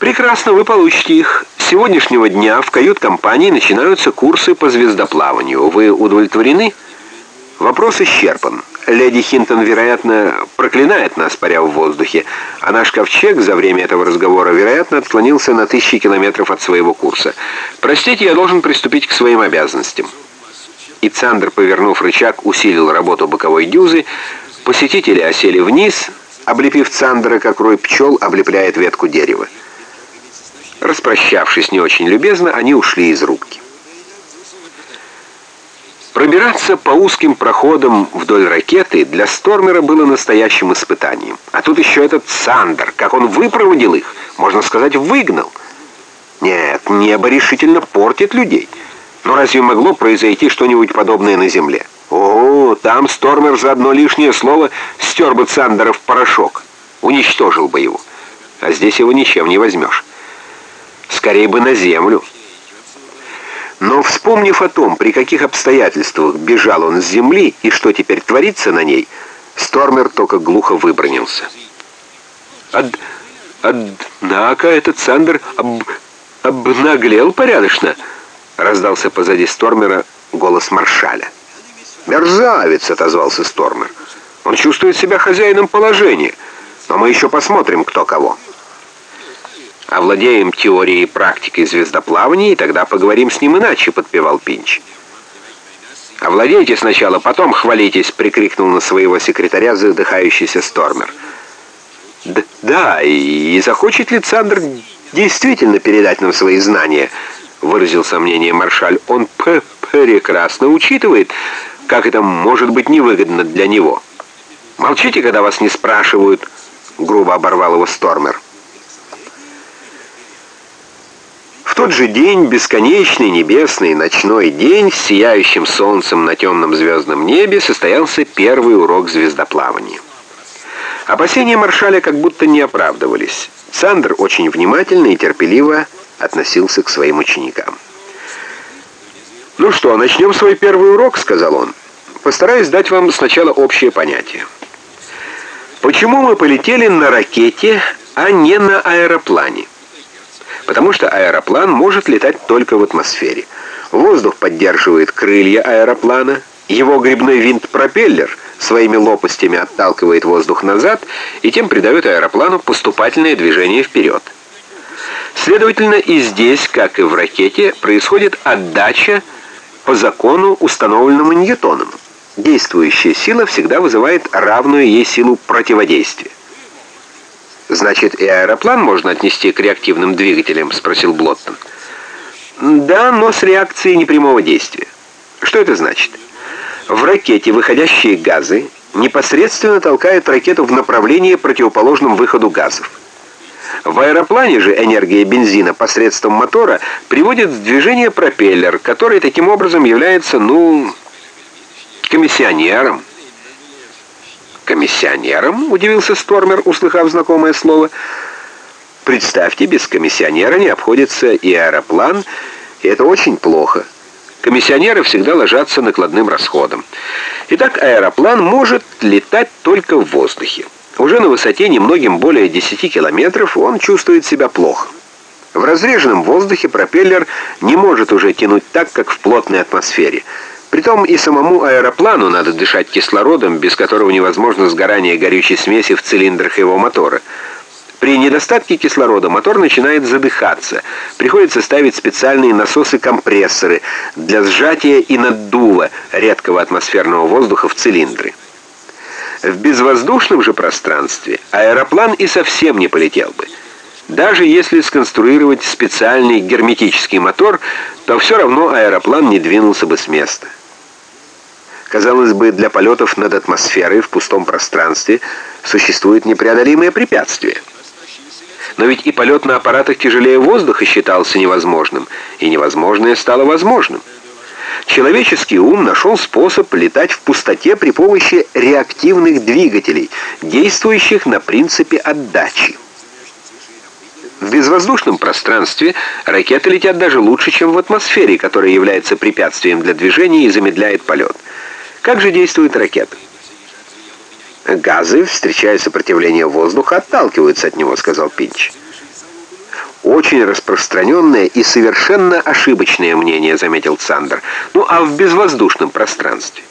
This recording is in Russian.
Прекрасно, вы получите их. С сегодняшнего дня в кают-компании начинаются курсы по звездоплаванию. Вы удовлетворены? Вопрос исчерпан. Леди Хинтон, вероятно, проклинает нас, паря в воздухе, а наш ковчег за время этого разговора, вероятно, отклонился на тысячи километров от своего курса. Простите, я должен приступить к своим обязанностям. И Цандер, повернув рычаг, усилил работу боковой дюзы. Посетители осели вниз, облепив Цандера, как рой пчел облепляет ветку дерева. Распрощавшись не очень любезно, они ушли из рубки. Пробираться по узким проходам вдоль ракеты для Стормера было настоящим испытанием. А тут еще этот Сандер, как он выпроводил их, можно сказать, выгнал. Нет, небо решительно портит людей. Но разве могло произойти что-нибудь подобное на Земле? О, там Стормер за одно лишнее слово стер бы Сандера в порошок. Уничтожил бы его. А здесь его ничем не возьмешь. Скорее бы на землю. Но вспомнив о том, при каких обстоятельствах бежал он с земли и что теперь творится на ней, Стормер только глухо выбронился. Од... «Однако этот Сандер об... обнаглел порядочно», — раздался позади Стормера голос маршаля. «Мерзавец!» — отозвался Стормер. «Он чувствует себя хозяином положения, но мы еще посмотрим, кто кого». Овладеем теорией и практикой звездоплавания, и тогда поговорим с ним иначе», — подпевал Пинч. «Овладейте сначала, потом хвалитесь», — прикрикнул на своего секретаря задыхающийся Стормер. Д «Да, и, и захочет ли Цандр действительно передать нам свои знания?» — выразил сомнение маршаль. «Он п прекрасно учитывает, как это может быть невыгодно для него». «Молчите, когда вас не спрашивают», — грубо оборвал его Стормер. В тот же день, бесконечный небесный ночной день, с сияющим солнцем на темном звездном небе, состоялся первый урок звездоплавания. Опасения маршаля как будто не оправдывались. Сандер очень внимательно и терпеливо относился к своим ученикам. «Ну что, начнем свой первый урок», — сказал он. «Постараюсь дать вам сначала общее понятие. Почему мы полетели на ракете, а не на аэроплане?» Потому что аэроплан может летать только в атмосфере. Воздух поддерживает крылья аэроплана, его грибной винт-пропеллер своими лопастями отталкивает воздух назад и тем придает аэроплану поступательное движение вперед. Следовательно, и здесь, как и в ракете, происходит отдача по закону, установленному Ньютоном. Действующая сила всегда вызывает равную ей силу противодействия. «Значит, и аэроплан можно отнести к реактивным двигателям?» — спросил Блоттон. «Да, но с реакцией непрямого действия. Что это значит? В ракете выходящие газы непосредственно толкают ракету в направлении противоположном выходу газов. В аэроплане же энергия бензина посредством мотора приводит в движение пропеллер, который таким образом является, ну, комиссионером. «Комиссионером?» — удивился Стормер, услыхав знакомое слово. «Представьте, без комиссионера не обходится и аэроплан, и это очень плохо. Комиссионеры всегда ложатся накладным расходом. Итак, аэроплан может летать только в воздухе. Уже на высоте немногим более 10 километров он чувствует себя плохо. В разреженном воздухе пропеллер не может уже тянуть так, как в плотной атмосфере — Притом и самому аэроплану надо дышать кислородом, без которого невозможно сгорание горючей смеси в цилиндрах его мотора. При недостатке кислорода мотор начинает задыхаться. Приходится ставить специальные насосы-компрессоры для сжатия и наддува редкого атмосферного воздуха в цилиндры. В безвоздушном же пространстве аэроплан и совсем не полетел бы. Даже если сконструировать специальный герметический мотор, то все равно аэроплан не двинулся бы с места. Казалось бы, для полетов над атмосферой в пустом пространстве существует непреодолимое препятствие. Но ведь и полет на аппаратах тяжелее воздуха считался невозможным, и невозможное стало возможным. Человеческий ум нашел способ летать в пустоте при помощи реактивных двигателей, действующих на принципе отдачи. В безвоздушном пространстве ракеты летят даже лучше, чем в атмосфере, которая является препятствием для движения и замедляет полет. Как же действует ракета? Газы, встречая сопротивление воздуха, отталкиваются от него, сказал Пинч. Очень распространенное и совершенно ошибочное мнение, заметил Цандер. Ну а в безвоздушном пространстве?